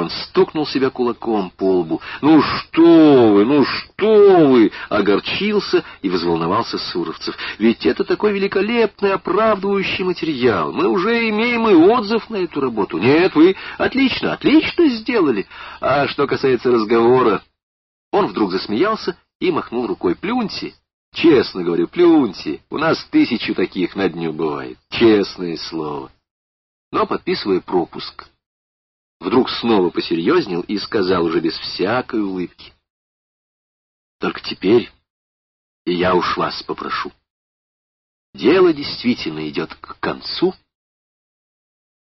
Он стукнул себя кулаком по лбу. «Ну что вы, ну что вы!» — огорчился и взволновался Суровцев. «Ведь это такой великолепный оправдывающий материал. Мы уже имеем и отзыв на эту работу. Нет, вы отлично, отлично сделали. А что касается разговора...» Он вдруг засмеялся и махнул рукой. «Плюньте, честно говорю, плюньте. У нас тысячу таких на дню бывает. Честное слово». Но, подписывая пропуск, вдруг снова посерьезнел и сказал уже без всякой улыбки. Только теперь и я уж вас попрошу. Дело действительно идет к концу.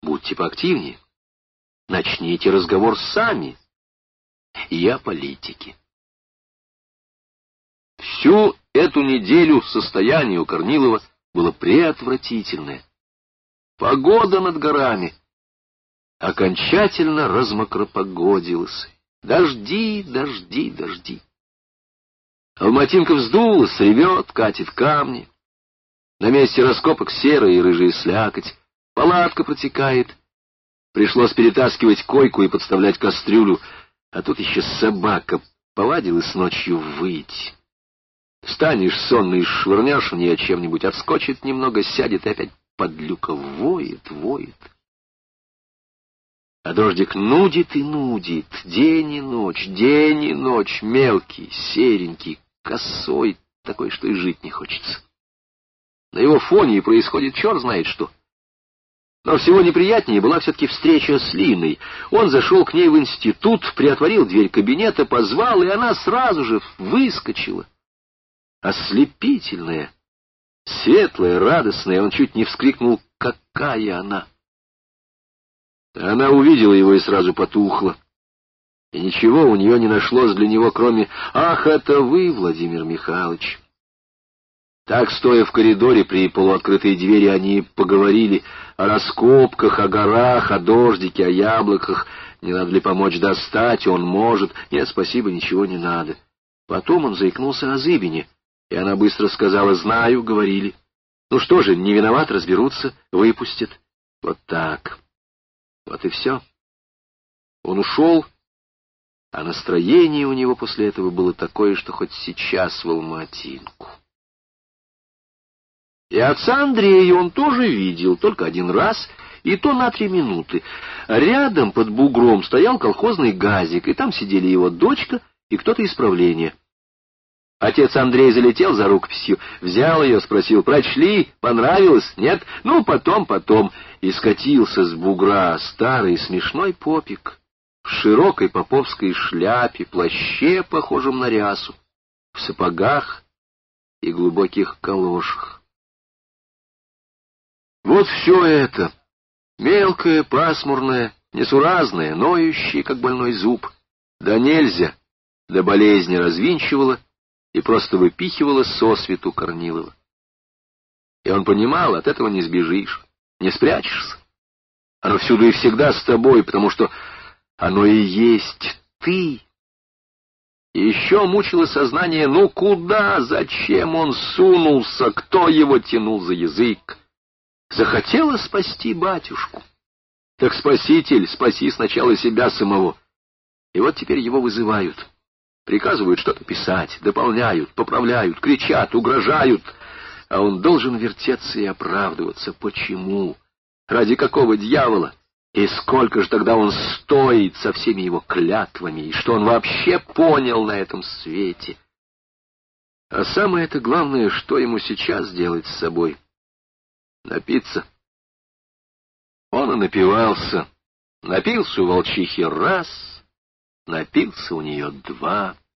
Будьте поактивнее. Начните разговор сами. И о политике. Всю эту неделю состояние у Корнилова было преотвратительное. Погода над горами — окончательно размокропогодилась. Дожди, дожди, дожди. Алматинка вздулась, ревет, катит камни. На месте раскопок серая и рыжая слякоть. Палатка протекает. Пришлось перетаскивать койку и подставлять кастрюлю, а тут еще собака повадилась ночью выть. Встанешь сонный, швырнешь в нее чем-нибудь, отскочит немного, сядет и опять подлюка воет, воет. А дождик нудит и нудит, день и ночь, день и ночь, мелкий, серенький, косой, такой, что и жить не хочется. На его фоне и происходит черт знает что. Но всего неприятнее была все-таки встреча с Линой. Он зашел к ней в институт, приотворил дверь кабинета, позвал, и она сразу же выскочила. Ослепительная, светлая, радостная, он чуть не вскрикнул «Какая она!» Она увидела его и сразу потухла. И ничего у нее не нашлось для него, кроме «Ах, это вы, Владимир Михайлович!» Так, стоя в коридоре при полуоткрытой двери, они поговорили о раскопках, о горах, о дождике, о яблоках. Не надо ли помочь достать? Он может. Нет, спасибо, ничего не надо. Потом он заикнулся о Зыбине, и она быстро сказала «Знаю», говорили. Ну что же, не виноват, разберутся, выпустят. Вот так. Вот и все. Он ушел, а настроение у него после этого было такое, что хоть сейчас в Алматинку. И отца Андрея он тоже видел, только один раз, и то на три минуты. Рядом под бугром стоял колхозный газик, и там сидели его дочка и кто-то из правления. Отец Андрей залетел за рукописью, взял ее, спросил, прочли, понравилось, нет? Ну, потом, потом. И скатился с бугра старый смешной попик в широкой поповской шляпе, плаще, похожем на рясу, в сапогах и глубоких калошах. Вот все это, мелкое, пасмурное, несуразное, ноющее, как больной зуб, да нельзя, до болезни развинчивало, и просто выпихивала сосвету Корнилова. И он понимал, от этого не сбежишь, не спрячешься. Оно всюду и всегда с тобой, потому что оно и есть ты. И еще мучило сознание, ну куда, зачем он сунулся, кто его тянул за язык. Захотела спасти батюшку. Так спаситель, спаси сначала себя самого. И вот теперь его вызывают. Приказывают что-то писать, дополняют, поправляют, кричат, угрожают, а он должен вертеться и оправдываться. Почему? Ради какого дьявола? И сколько же тогда он стоит со всеми его клятвами, и что он вообще понял на этом свете? А самое это главное, что ему сейчас делать с собой? Напиться. Он и напивался. Напился у волчихи раз, напился у нее два.